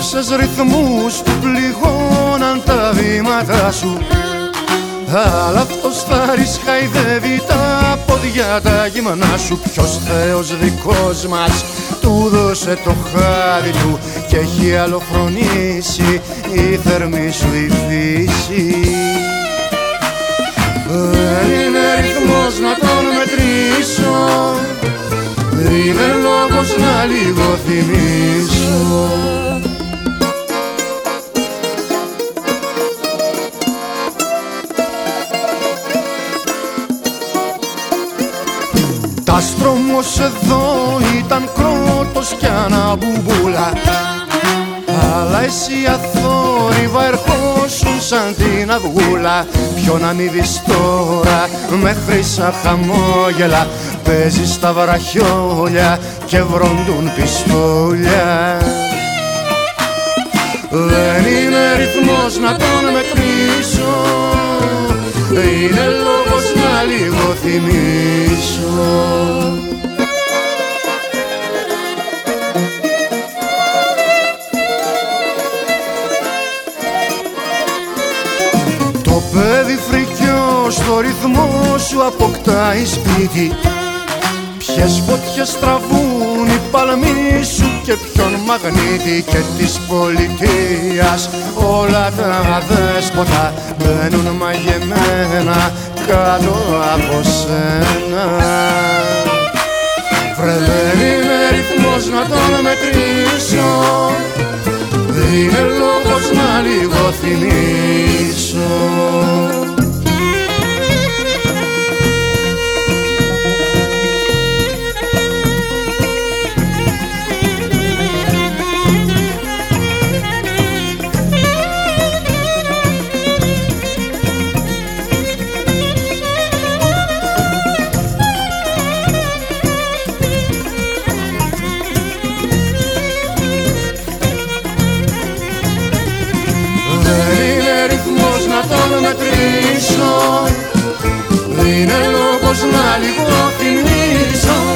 Σκέψες ρυθμούς που πληγώναν τα βήματα σου. Αλλά αυτός θα ρισκαϊδεύει τα πόδια τα γυμνά σου. Ποιος Θεός δικός μας του δώσε το χάδι του και έχει αλλοφρονήσει η θερμή σου η φύση. Δεν είναι ρυθμός να τον μετρήσω είναι λόγος να λίγο θυμίσω Τα στρώμος εδώ ήταν κρότος κι αναμπουμπούλα. Αλλά εσύ αθόρυβα ερχόσουν σαν την αυγούλα. Ποιο να μη δεις τώρα με χρυσά χαμόγελα; Παίζεις στα βραχιόλια και βροντούν πιστόλια. Δεν είναι ρυθμός να τον μετρήσω. Είναι λόγος να λίγο θυμίσω. Το παιδί φρικιό στο ρυθμό σου αποκτάει σπίτι. Ποιες φωτιές τραβούν οι παλμοί σου και ποιον μαγνήτη και της πολιτείας. Όλα τα δέσποτα μπαίνουν μαγεμένα κάτω από σένα. Βρε δεν είναι ρυθμός να τον μετρήσω. Είναι λόγος να λίγο θυμίσω μετρήσω. Δεν είναι λόγος να λιγοθυμίσω